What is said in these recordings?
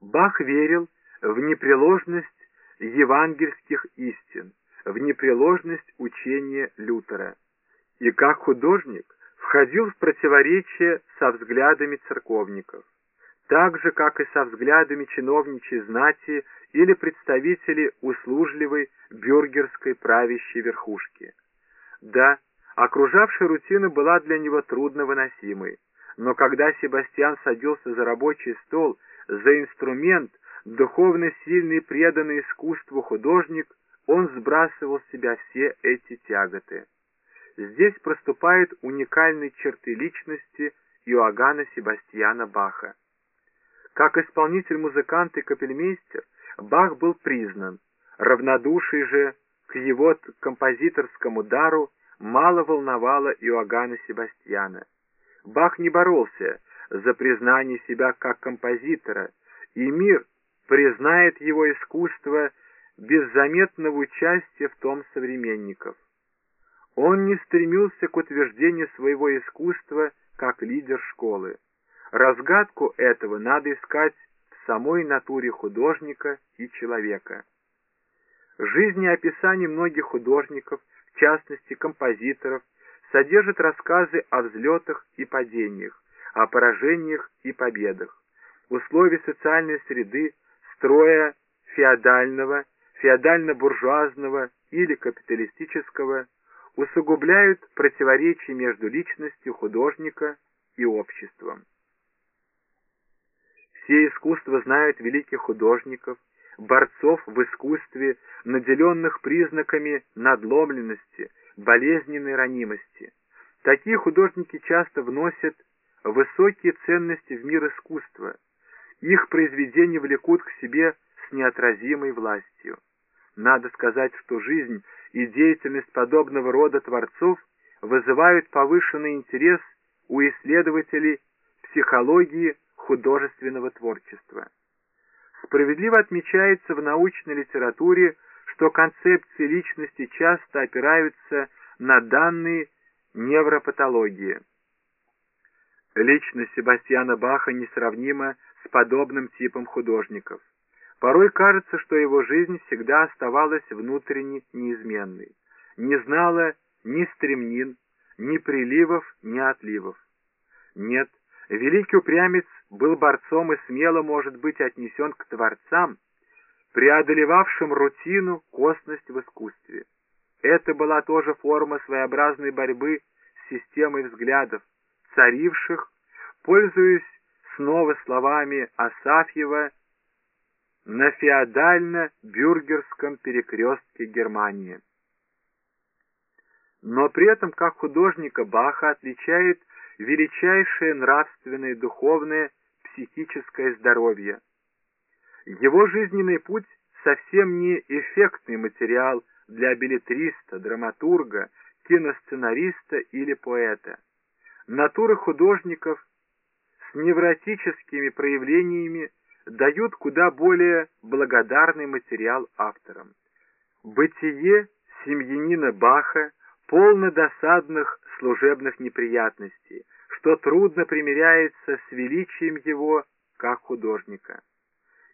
Бах верил в непреложность евангельских истин, в непреложность учения Лютера, и как художник входил в противоречие со взглядами церковников, так же, как и со взглядами чиновничьей знати или представителей услужливой бюргерской правящей верхушки. Да, окружавшая рутина была для него трудно выносимой, но когда Себастьян садился за рабочий стол, за инструмент, духовно сильный и преданный искусству художник, он сбрасывал с себя все эти тяготы. Здесь проступают уникальные черты личности Иоганна Себастьяна Баха. Как исполнитель-музыкант и капельмейстер, Бах был признан, равнодушие же к его композиторскому дару мало волновало Иоганна Себастьяна. Бах не боролся за признание себя как композитора, и мир признает его искусство без заметного участия в том современников. Он не стремился к утверждению своего искусства как лидер школы. Разгадку этого надо искать в самой натуре художника и человека. Жизнеописание многих художников, в частности композиторов, содержит рассказы о взлетах и падениях, о поражениях и победах, условия социальной среды, строя феодального, феодально-буржуазного или капиталистического, усугубляют противоречия между личностью художника и обществом. Все искусства знают великих художников, борцов в искусстве, наделенных признаками надломленности, болезненной ранимости. Такие художники часто вносят высокие ценности в мир искусства. Их произведения влекут к себе с неотразимой властью. Надо сказать, что жизнь и деятельность подобного рода творцов вызывают повышенный интерес у исследователей психологии художественного творчества. Справедливо отмечается в научной литературе, что концепции личности часто опираются на данные невропатологии. Личность Себастьяна Баха несравнима с подобным типом художников. Порой кажется, что его жизнь всегда оставалась внутренне неизменной, не знала ни стремнин, ни приливов, ни отливов. Нет, великий упрямец был борцом и смело может быть отнесен к творцам, преодолевавшим рутину, косность в искусстве. Это была тоже форма своеобразной борьбы с системой взглядов, царивших, пользуясь снова словами Асафьева, на феодально-бюргерском перекрестке Германии. Но при этом как художника Баха отличает величайшее нравственное, духовное, психическое здоровье. Его жизненный путь совсем не эффектный материал для билетриста, драматурга, киносценариста или поэта. Натуры художников с невротическими проявлениями дают куда более благодарный материал авторам. Бытие семьянина Баха полно досадных служебных неприятностей, что трудно примиряется с величием его как художника.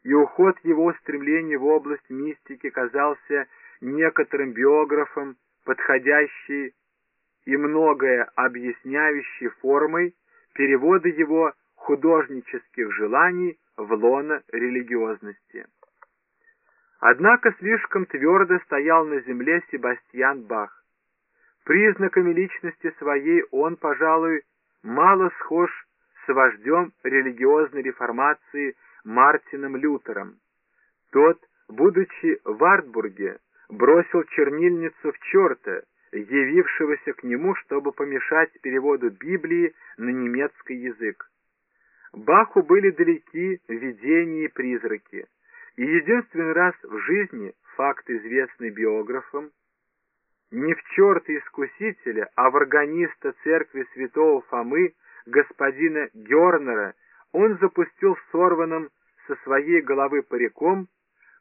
И уход его стремлений в область мистики казался некоторым биографам подходящей и многое объясняющей формой перевода его художнических желаний в лоно религиозности. Однако слишком твердо стоял на земле Себастьян Бах. Признаками личности своей он, пожалуй, мало схож с вождем религиозной реформации Мартином Лютером. Тот, будучи в Артбурге, бросил чернильницу в черта, явившегося к нему, чтобы помешать переводу Библии на немецкий язык. Баху были далеки видения и призраки, и единственный раз в жизни факт, известный биографам, не в черта искусителя, а в органиста церкви святого Фомы, господина Гернера, он запустил сорванным со своей головы париком,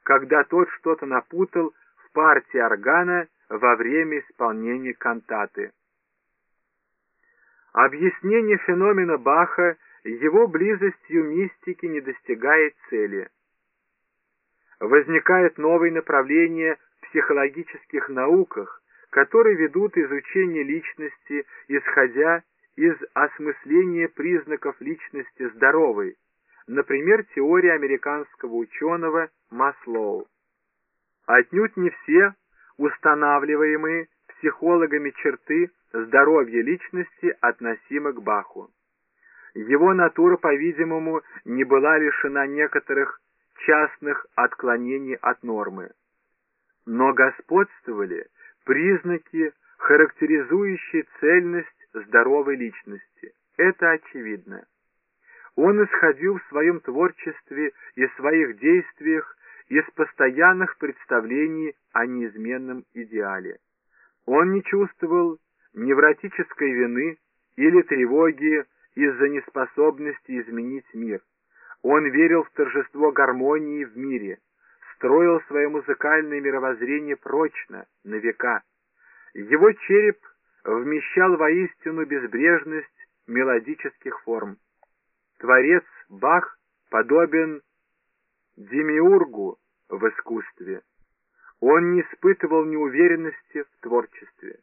когда тот что-то напутал в партии органа во время исполнения кантаты. Объяснение феномена Баха его близостью мистики не достигает цели. Возникает новое направление в психологических науках, которые ведут изучение личности, исходя из осмысления признаков личности здоровой, например, теория американского ученого Маслоу. Отнюдь не все устанавливаемые психологами черты здоровья личности относимы к Баху. Его натура, по-видимому, не была лишена некоторых частных отклонений от нормы. Но господствовали признаки, характеризующие цельность здоровой личности. Это очевидно. Он исходил в своем творчестве и своих действиях из постоянных представлений о неизменном идеале. Он не чувствовал невротической вины или тревоги из-за неспособности изменить мир. Он верил в торжество гармонии в мире, строил свое музыкальное мировоззрение прочно, на века. Его череп вмещал воистину безбрежность мелодических форм. Творец Бах подобен демиургу в искусстве. Он не испытывал неуверенности в творчестве.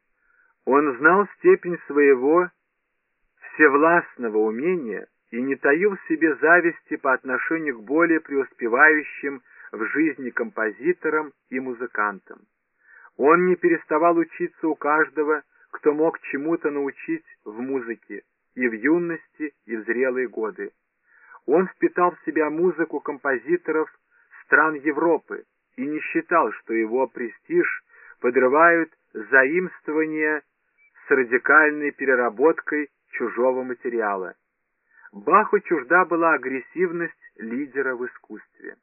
Он знал степень своего всевластного умения и не таил в себе зависти по отношению к более преуспевающим в жизни композиторам и музыкантам. Он не переставал учиться у каждого, кто мог чему-то научить в музыке, и в юности, и в зрелые годы. Он впитал в себя музыку композиторов стран Европы и не считал, что его престиж подрывают заимствования с радикальной переработкой чужого материала. Баху чужда была агрессивность лидера в искусстве.